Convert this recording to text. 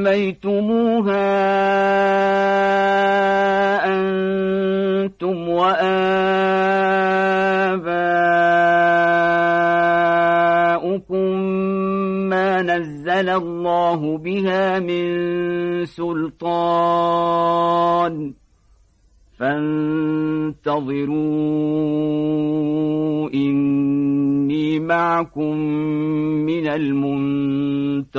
سميتموها أنتم وآباؤكم ما نزل الله بها من سلطان فانتظروا إني معكم من المنتظرين.